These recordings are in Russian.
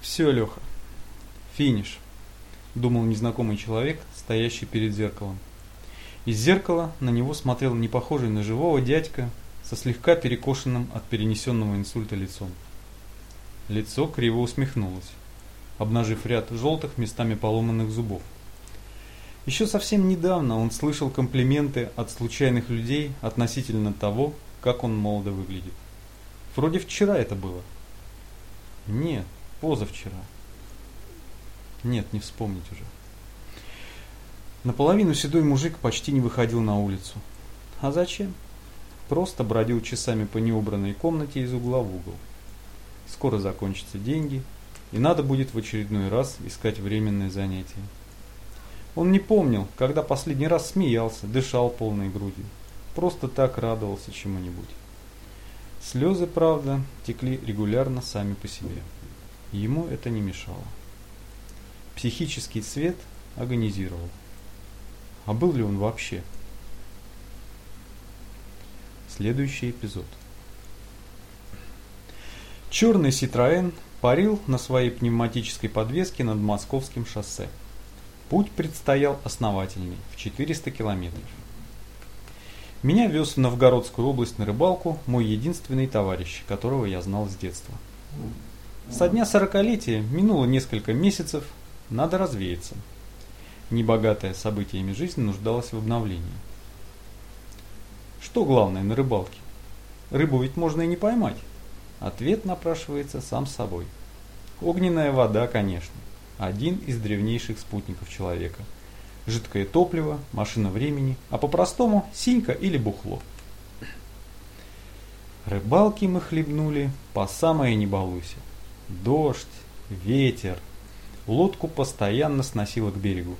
Все, Леха. Финиш. Думал незнакомый человек, стоящий перед зеркалом. Из зеркала на него смотрел не похожий на живого дядька со слегка перекошенным от перенесенного инсульта лицом. Лицо криво усмехнулось, обнажив ряд желтых местами поломанных зубов. Еще совсем недавно он слышал комплименты от случайных людей относительно того, как он молодо выглядит. Вроде вчера это было. Нет, позавчера. Нет, не вспомнить уже. Наполовину седой мужик почти не выходил на улицу. А зачем? Просто бродил часами по неубранной комнате из угла в угол. Скоро закончатся деньги, и надо будет в очередной раз искать временное занятие. Он не помнил, когда последний раз смеялся, дышал полной грудью. Просто так радовался чему-нибудь. Слезы, правда, текли регулярно сами по себе. Ему это не мешало. Психический цвет агонизировал. А был ли он вообще? Следующий эпизод. Черный Citroën парил на своей пневматической подвеске над московским шоссе. Путь предстоял основательный, в 400 километров. Меня вез в Новгородскую область на рыбалку мой единственный товарищ, которого я знал с детства. Со дня сорокалетия минуло несколько месяцев, надо развеяться небогатая событиями жизнь нуждалась в обновлении. Что главное на рыбалке? Рыбу ведь можно и не поймать. Ответ напрашивается сам собой. Огненная вода, конечно, один из древнейших спутников человека. Жидкое топливо, машина времени, а по-простому синька или бухло. Рыбалки мы хлебнули по самое не балуйся. Дождь, ветер. Лодку постоянно сносило к берегу.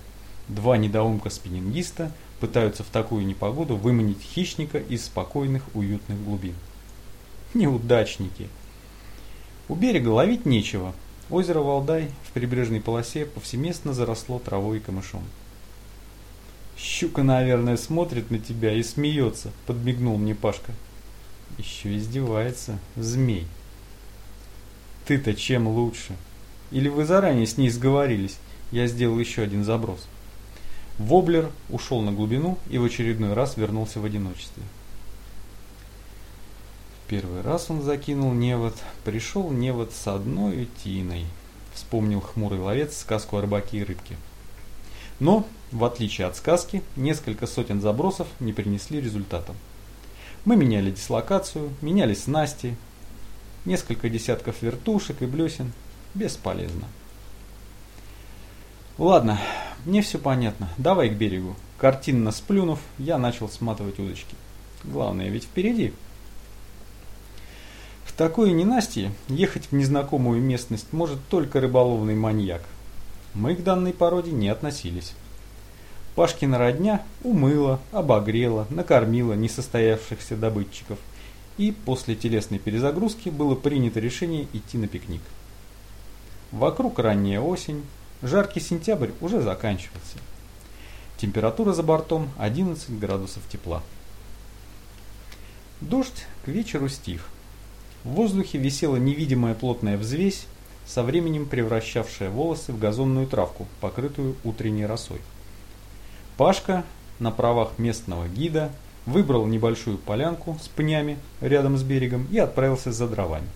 Два недоумка-спиннингиста пытаются в такую непогоду выманить хищника из спокойных уютных глубин. Неудачники. У берега ловить нечего. Озеро Валдай в прибрежной полосе повсеместно заросло травой и камышом. «Щука, наверное, смотрит на тебя и смеется», — подмигнул мне Пашка. «Еще издевается, змей». «Ты-то чем лучше? Или вы заранее с ней сговорились?» Я сделал еще один заброс. Воблер ушел на глубину и в очередной раз вернулся в одиночестве. Первый раз он закинул невод, пришел невод с одной утиной. Вспомнил хмурый ловец сказку о рыбаке и рыбке. Но, в отличие от сказки, несколько сотен забросов не принесли результата. Мы меняли дислокацию, меняли снасти, несколько десятков вертушек и блесен. Бесполезно. Ладно, мне все понятно. Давай к берегу. Картинно сплюнув, я начал сматывать удочки. Главное ведь впереди. В такое ненастье ехать в незнакомую местность может только рыболовный маньяк. Мы к данной породе не относились. Пашкина родня умыла, обогрела, накормила несостоявшихся добытчиков. И после телесной перезагрузки было принято решение идти на пикник. Вокруг ранняя осень, Жаркий сентябрь уже заканчивался. Температура за бортом 11 градусов тепла. Дождь к вечеру стих. В воздухе висела невидимая плотная взвесь, со временем превращавшая волосы в газонную травку, покрытую утренней росой. Пашка на правах местного гида выбрал небольшую полянку с пнями рядом с берегом и отправился за дровами.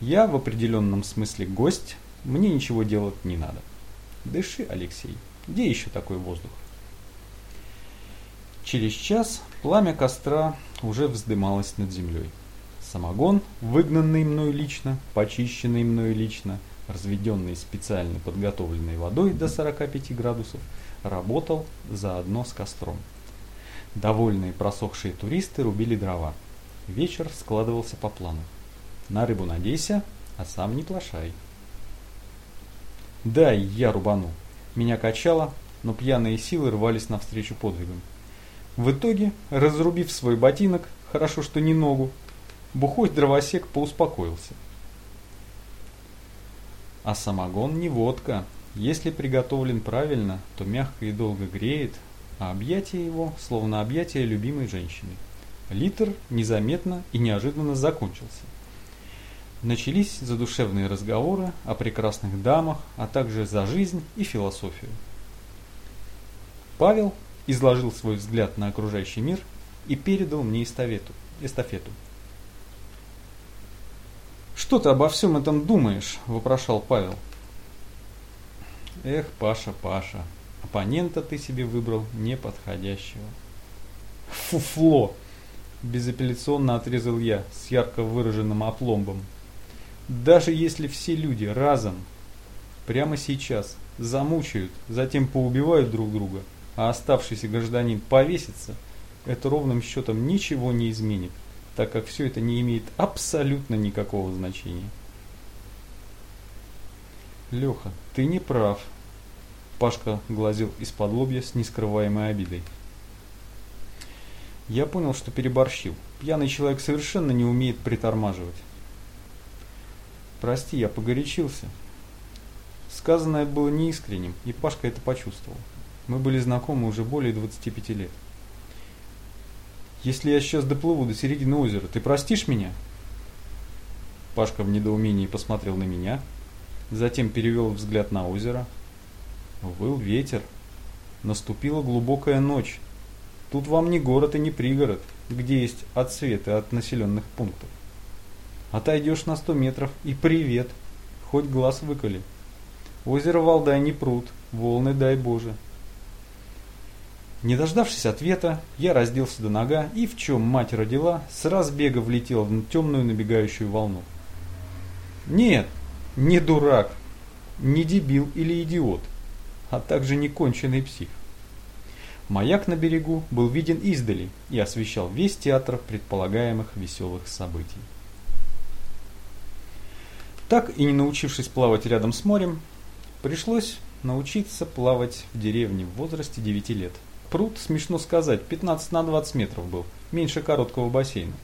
Я в определенном смысле гость, мне ничего делать не надо. Дыши, Алексей. Где еще такой воздух? Через час пламя костра уже вздымалось над землей. Самогон, выгнанный мною лично, почищенный мною лично, разведенный специально подготовленной водой до 45 градусов, работал заодно с костром. Довольные просохшие туристы рубили дрова. Вечер складывался по плану. На рыбу надейся, а сам не плашай. Да, я рубану. Меня качало, но пьяные силы рвались навстречу подвигам. В итоге, разрубив свой ботинок, хорошо что не ногу, бухой дровосек поуспокоился. А самогон не водка. Если приготовлен правильно, то мягко и долго греет, а объятие его словно объятие любимой женщины. Литр незаметно и неожиданно закончился. Начались задушевные разговоры о прекрасных дамах, а также за жизнь и философию. Павел изложил свой взгляд на окружающий мир и передал мне эстафету. эстафету. «Что ты обо всем этом думаешь?» – вопрошал Павел. «Эх, Паша, Паша, оппонента ты себе выбрал неподходящего». «Фуфло!» – безапелляционно отрезал я с ярко выраженным опломбом. Даже если все люди разом, прямо сейчас, замучают, затем поубивают друг друга, а оставшийся гражданин повесится, это ровным счетом ничего не изменит, так как все это не имеет абсолютно никакого значения. Леха, ты не прав. Пашка глазел из-под лобья с нескрываемой обидой. Я понял, что переборщил. Пьяный человек совершенно не умеет притормаживать. Прости, я погорячился. Сказанное было неискренним, и Пашка это почувствовал. Мы были знакомы уже более 25 лет. Если я сейчас доплыву до середины озера, ты простишь меня? Пашка в недоумении посмотрел на меня, затем перевел взгляд на озеро. Выл ветер. Наступила глубокая ночь. Тут вам не город и не пригород, где есть отсветы от населенных пунктов. Отойдешь на сто метров и привет, хоть глаз выколи. Озеро Валдай не пруд, волны дай Боже. Не дождавшись ответа, я разделся до нога и, в чем мать родила, с разбега влетел в темную набегающую волну. Нет, не дурак, не дебил или идиот, а также не конченый псих. Маяк на берегу был виден издали и освещал весь театр предполагаемых веселых событий. Так и не научившись плавать рядом с морем, пришлось научиться плавать в деревне в возрасте 9 лет. Пруд, смешно сказать, 15 на 20 метров был, меньше короткого бассейна.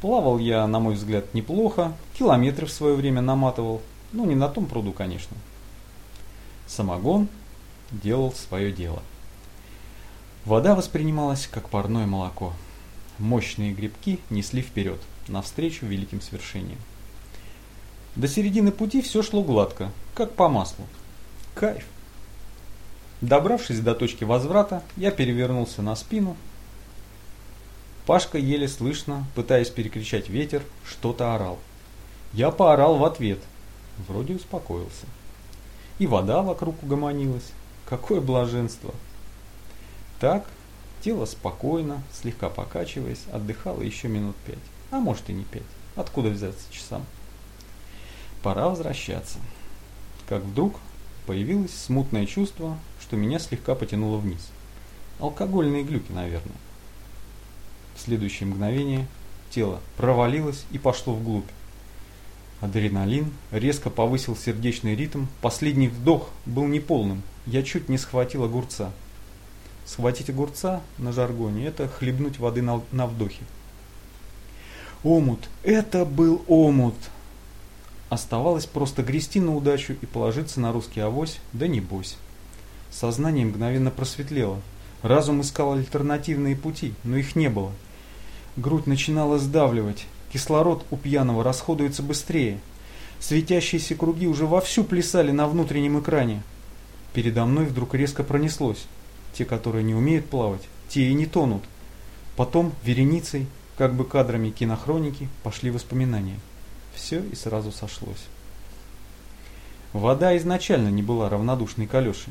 Плавал я, на мой взгляд, неплохо, километры в свое время наматывал, ну не на том пруду, конечно. Самогон делал свое дело. Вода воспринималась как парное молоко. Мощные грибки несли вперед, навстречу великим свершениям. До середины пути все шло гладко, как по маслу. Кайф. Добравшись до точки возврата, я перевернулся на спину. Пашка еле слышно, пытаясь перекричать ветер, что-то орал. Я поорал в ответ. Вроде успокоился. И вода вокруг угомонилась. Какое блаженство! Так, тело спокойно, слегка покачиваясь, отдыхало еще минут пять. А может и не пять. Откуда взяться часам? Пора возвращаться. Как вдруг появилось смутное чувство, что меня слегка потянуло вниз. Алкогольные глюки, наверное. В следующее мгновение тело провалилось и пошло вглубь. Адреналин резко повысил сердечный ритм, последний вдох был неполным, я чуть не схватил огурца. Схватить огурца на жаргоне – это хлебнуть воды на, на вдохе. Омут, это был омут! Оставалось просто грести на удачу и положиться на русский авось, да не бойся. Сознание мгновенно просветлело. Разум искал альтернативные пути, но их не было. Грудь начинала сдавливать. Кислород у пьяного расходуется быстрее. Светящиеся круги уже вовсю плясали на внутреннем экране. Передо мной вдруг резко пронеслось. Те, которые не умеют плавать, те и не тонут. Потом вереницей, как бы кадрами кинохроники, пошли воспоминания. Все и сразу сошлось. Вода изначально не была равнодушной к Алёше.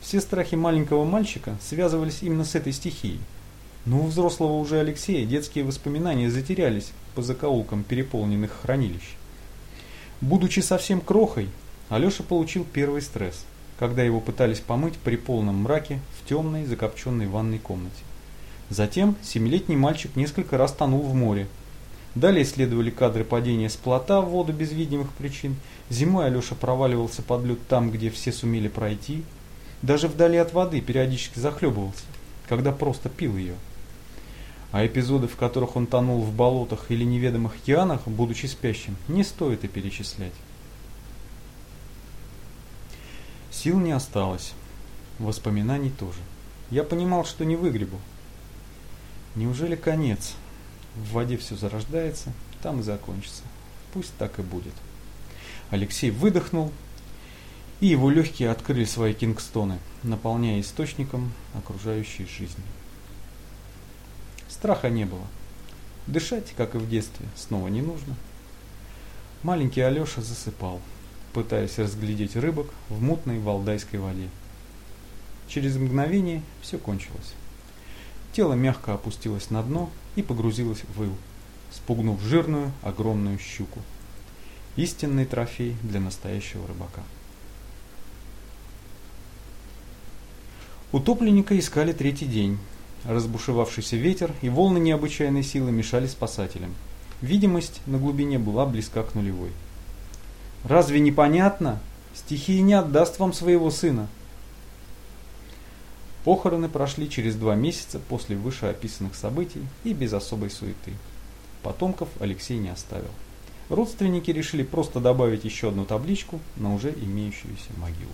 Все страхи маленького мальчика связывались именно с этой стихией. Но у взрослого уже Алексея детские воспоминания затерялись по закоулкам переполненных хранилищ. Будучи совсем крохой, Алеша получил первый стресс, когда его пытались помыть при полном мраке в темной закопченной ванной комнате. Затем семилетний мальчик несколько раз тонул в море, Далее следовали кадры падения с плота в воду без видимых причин. Зимой Алеша проваливался под лед там, где все сумели пройти. Даже вдали от воды периодически захлебывался, когда просто пил ее. А эпизоды, в которых он тонул в болотах или неведомых океанах, будучи спящим, не стоит и перечислять. Сил не осталось. Воспоминаний тоже. Я понимал, что не выгребу. Неужели конец? В воде все зарождается, там и закончится. Пусть так и будет. Алексей выдохнул, и его легкие открыли свои кингстоны, наполняя источником окружающей жизни. Страха не было. Дышать, как и в детстве, снова не нужно. Маленький Алеша засыпал, пытаясь разглядеть рыбок в мутной валдайской воде. Через мгновение все кончилось. Тело мягко опустилось на дно и погрузилось в ил, спугнув жирную, огромную щуку. Истинный трофей для настоящего рыбака. Утопленника искали третий день. Разбушевавшийся ветер и волны необычайной силы мешали спасателям. Видимость на глубине была близка к нулевой. «Разве непонятно? Стихия не отдаст вам своего сына!» Похороны прошли через два месяца после вышеописанных событий и без особой суеты. Потомков Алексей не оставил. Родственники решили просто добавить еще одну табличку на уже имеющуюся могилу.